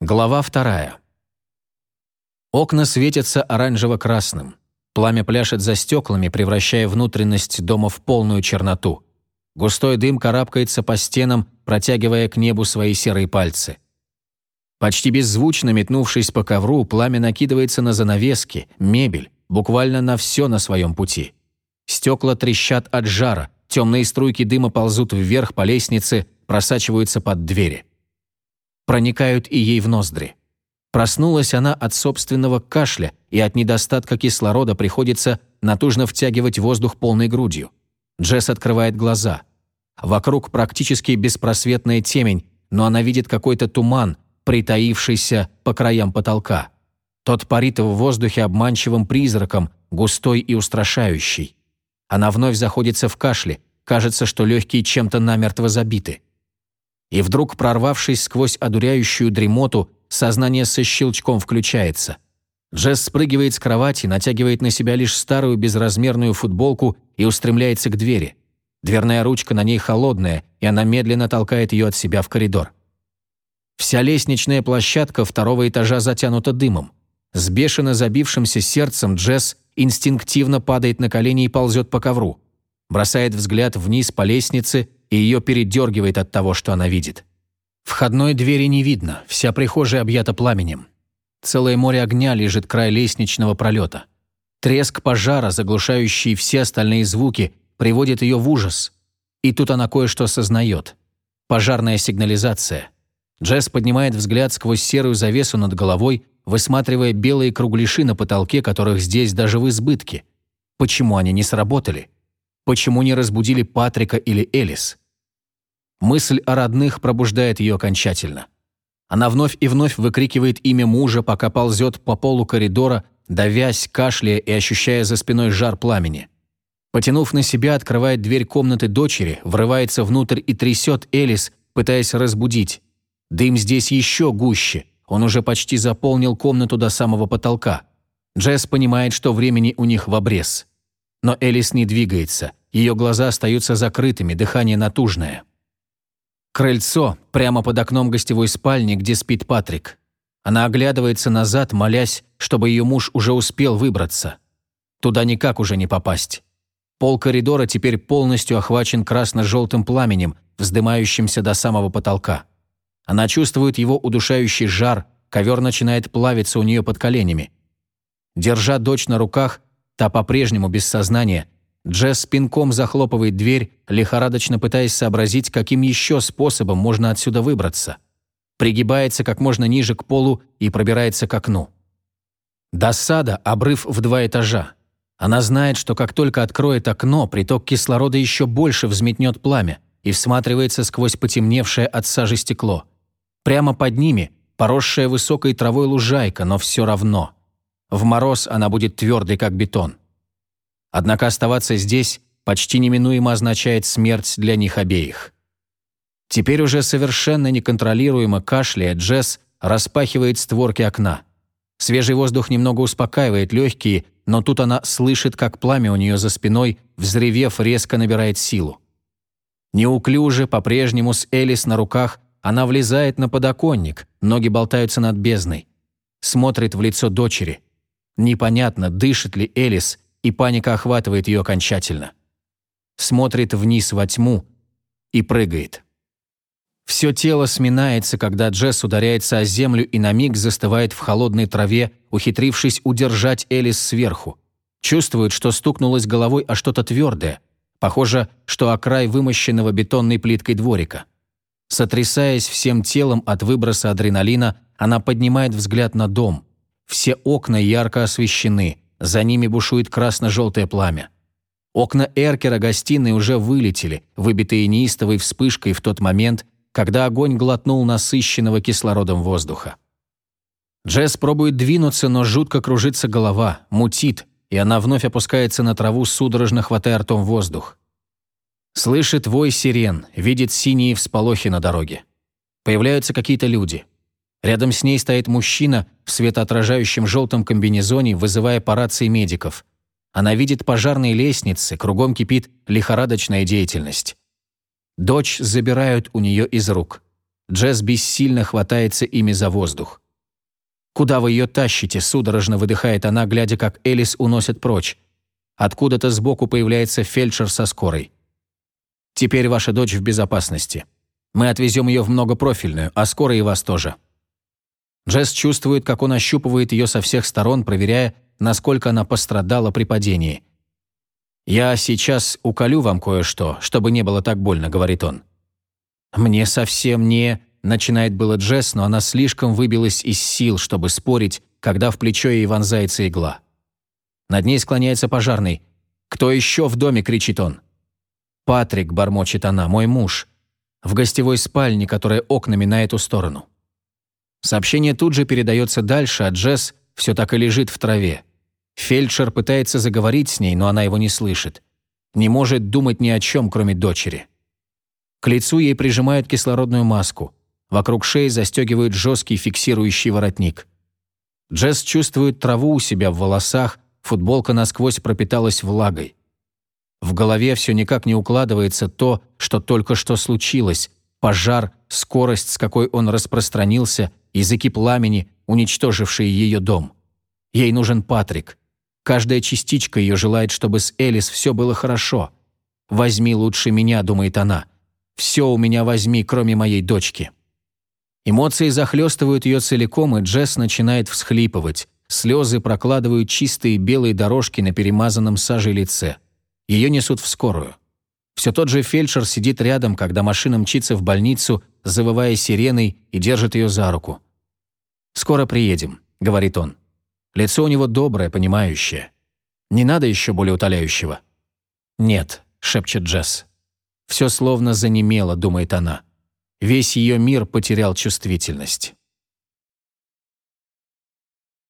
Глава вторая. Окна светятся оранжево-красным. Пламя пляшет за стеклами, превращая внутренность дома в полную черноту. Густой дым карабкается по стенам, протягивая к небу свои серые пальцы. Почти беззвучно метнувшись по ковру, пламя накидывается на занавески, мебель, буквально на все на своем пути. Стекла трещат от жара, темные струйки дыма ползут вверх по лестнице, просачиваются под двери проникают и ей в ноздри. Проснулась она от собственного кашля, и от недостатка кислорода приходится натужно втягивать воздух полной грудью. Джесс открывает глаза. Вокруг практически беспросветная темень, но она видит какой-то туман, притаившийся по краям потолка. Тот парит в воздухе обманчивым призраком, густой и устрашающий. Она вновь заходится в кашле, кажется, что легкие чем-то намертво забиты. И вдруг, прорвавшись сквозь одуряющую дремоту, сознание со щелчком включается. Джесс спрыгивает с кровати, натягивает на себя лишь старую безразмерную футболку и устремляется к двери. Дверная ручка на ней холодная, и она медленно толкает ее от себя в коридор. Вся лестничная площадка второго этажа затянута дымом. С бешено забившимся сердцем Джесс инстинктивно падает на колени и ползет по ковру. Бросает взгляд вниз по лестнице и ее передергивает от того, что она видит. Входной двери не видно, вся прихожая объята пламенем. Целое море огня лежит край лестничного пролета. Треск пожара, заглушающий все остальные звуки, приводит ее в ужас. И тут она кое-что осознает. Пожарная сигнализация. Джесс поднимает взгляд сквозь серую завесу над головой, высматривая белые кругляши на потолке, которых здесь даже в избытке. Почему они не сработали? Почему не разбудили Патрика или Элис? Мысль о родных пробуждает ее окончательно. Она вновь и вновь выкрикивает имя мужа, пока ползет по полу коридора, давясь, кашляя и ощущая за спиной жар пламени. Потянув на себя, открывает дверь комнаты дочери, врывается внутрь и трясет Элис, пытаясь разбудить. Дым здесь еще гуще, он уже почти заполнил комнату до самого потолка. Джесс понимает, что времени у них в обрез. Но Элис не двигается, ее глаза остаются закрытыми, дыхание натужное. Крыльцо, прямо под окном гостевой спальни, где спит Патрик. Она оглядывается назад, молясь, чтобы ее муж уже успел выбраться. Туда никак уже не попасть. Пол коридора теперь полностью охвачен красно-желтым пламенем, вздымающимся до самого потолка. Она чувствует его удушающий жар, ковер начинает плавиться у нее под коленями. Держа дочь на руках, Та по-прежнему без сознания. Джесс пинком захлопывает дверь, лихорадочно пытаясь сообразить, каким еще способом можно отсюда выбраться. Пригибается как можно ниже к полу и пробирается к окну. До сада обрыв в два этажа. Она знает, что как только откроет окно, приток кислорода еще больше взметнет пламя и всматривается сквозь потемневшее от сажи стекло. Прямо под ними поросшая высокой травой лужайка, но все равно – в мороз она будет твердой, как бетон. Однако оставаться здесь почти неминуемо означает смерть для них обеих. Теперь уже совершенно неконтролируемо кашляя, Джесс распахивает створки окна. Свежий воздух немного успокаивает легкие, но тут она слышит, как пламя у нее за спиной, взревев, резко набирает силу. Неуклюже, по-прежнему с Элис на руках, она влезает на подоконник, ноги болтаются над бездной. Смотрит в лицо дочери. Непонятно, дышит ли Элис, и паника охватывает ее окончательно. Смотрит вниз во тьму и прыгает. Все тело сминается, когда Джесс ударяется о землю и на миг застывает в холодной траве, ухитрившись удержать Элис сверху. Чувствует, что стукнулась головой о что-то твердое. Похоже, что о край вымощенного бетонной плиткой дворика. Сотрясаясь всем телом от выброса адреналина, она поднимает взгляд на дом. Все окна ярко освещены, за ними бушует красно-желтое пламя. Окна Эркера гостиной уже вылетели, выбитые неистовой вспышкой в тот момент, когда огонь глотнул насыщенного кислородом воздуха. Джесс пробует двинуться, но жутко кружится голова, мутит, и она вновь опускается на траву, судорожно хватая ртом воздух. Слышит вой сирен, видит синие всполохи на дороге. Появляются какие-то люди – Рядом с ней стоит мужчина в светоотражающем желтом комбинезоне, вызывая по рации медиков. Она видит пожарные лестницы, кругом кипит лихорадочная деятельность. Дочь забирают у нее из рук. Джесс бессильно хватается ими за воздух. «Куда вы ее тащите?» – судорожно выдыхает она, глядя, как Элис уносит прочь. Откуда-то сбоку появляется фельдшер со скорой. «Теперь ваша дочь в безопасности. Мы отвезем ее в многопрофильную, а скоро и вас тоже». Джесс чувствует, как он ощупывает ее со всех сторон, проверяя, насколько она пострадала при падении. «Я сейчас уколю вам кое-что, чтобы не было так больно», — говорит он. «Мне совсем не...» — начинает было Джесс, но она слишком выбилась из сил, чтобы спорить, когда в плечо ей вонзается игла. Над ней склоняется пожарный. «Кто еще в доме?» — кричит он. «Патрик», — бормочет она, — «мой муж». В гостевой спальне, которая окнами на эту сторону. Сообщение тут же передается дальше, а Джесс все так и лежит в траве. Фельдшер пытается заговорить с ней, но она его не слышит. Не может думать ни о чем, кроме дочери. К лицу ей прижимают кислородную маску. Вокруг шеи застегивают жесткий фиксирующий воротник. Джесс чувствует траву у себя в волосах, футболка насквозь пропиталась влагой. В голове все никак не укладывается то, что только что случилось. Пожар, скорость, с какой он распространился, языки пламени, уничтожившие ее дом. Ей нужен Патрик. Каждая частичка ее желает, чтобы с Элис все было хорошо. «Возьми лучше меня», — думает она. «Все у меня возьми, кроме моей дочки». Эмоции захлестывают ее целиком, и Джесс начинает всхлипывать. Слезы прокладывают чистые белые дорожки на перемазанном сажей лице. Ее несут в скорую. Все тот же фельдшер сидит рядом, когда машина мчится в больницу, завывая сиреной и держит ее за руку. «Скоро приедем», — говорит он. Лицо у него доброе, понимающее. «Не надо еще более утоляющего?» «Нет», — шепчет Джесс. Все словно занемело, думает она. Весь ее мир потерял чувствительность.